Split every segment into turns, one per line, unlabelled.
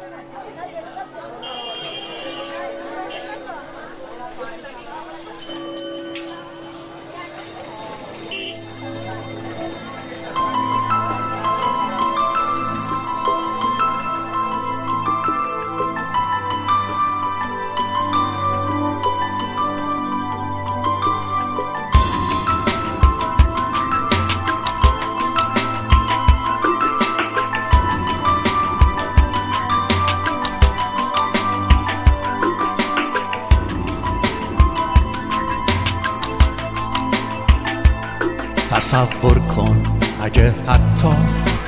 ¡Gracias! تصور کن اگه حتی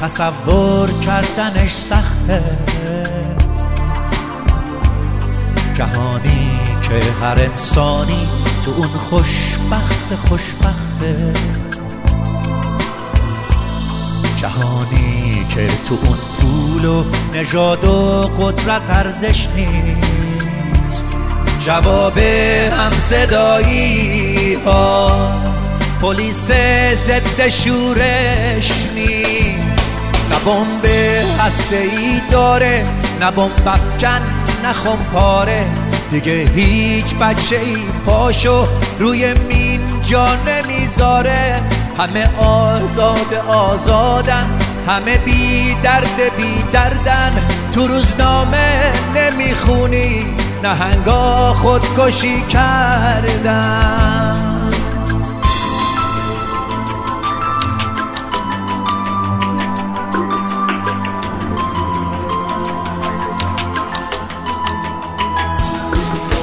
تصور کردنش سخته. جهانی که هر انسانی تو اون خوشبخت خوشبخته. جهانی که تو اون پول و نژاد و قدرت ارزش نیست. جواب هم صدایی ها. پلیس ضد شورش نیست. نه بمب هسته ای داره نه بمب افکن نه پاره دیگه هیچ بچه ای پاشو روی مین جا نمی‌ذاره. همه آزاد آزادن همه بی درد بی دردن. تو روزنامه نمی‌خونی نهنگا خودکشی کردن.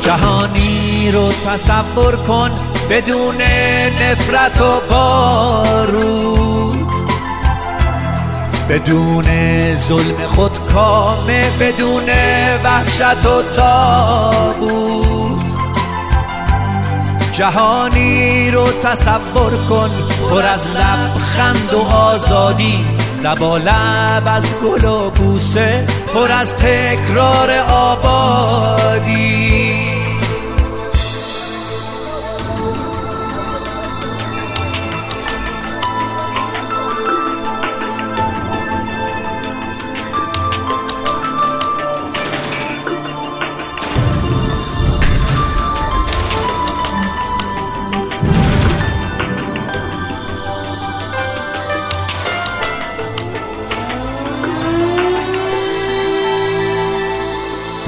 جهانی رو تصور کن بدون نفرت و بارود. بدون ظلم خود کامه بدون وحشت و تابود جهانی رو تصور کن پر از لبخند و آزادی لبا لب از گل و بوسه پر از تکرار آبادی.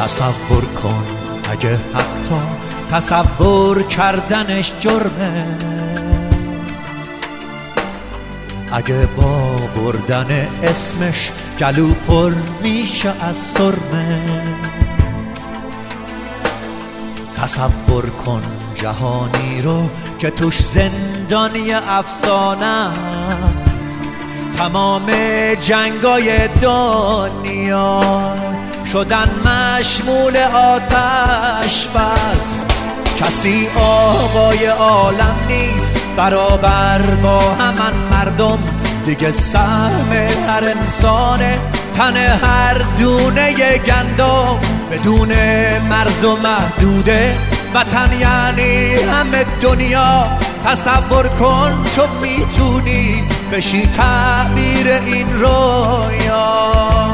تصور کن اگه حتی تصور کردنش جرمه. اگه با بردن اسمش گلو پر میشه از سرمه. تصور کن جهانی رو که توش زندانی افسانه است. تمام جنگای دنیا. شدن مشمول آتش بس. کسی آقای عالم نیست برابر با همان مردم. دیگه سهم هر انسانه تن هر دونه گندم. بدون مرز و محدوده وطن یعنی همه دنیا. تصور کن تو می‌تونی بشی تعبیر این رویا.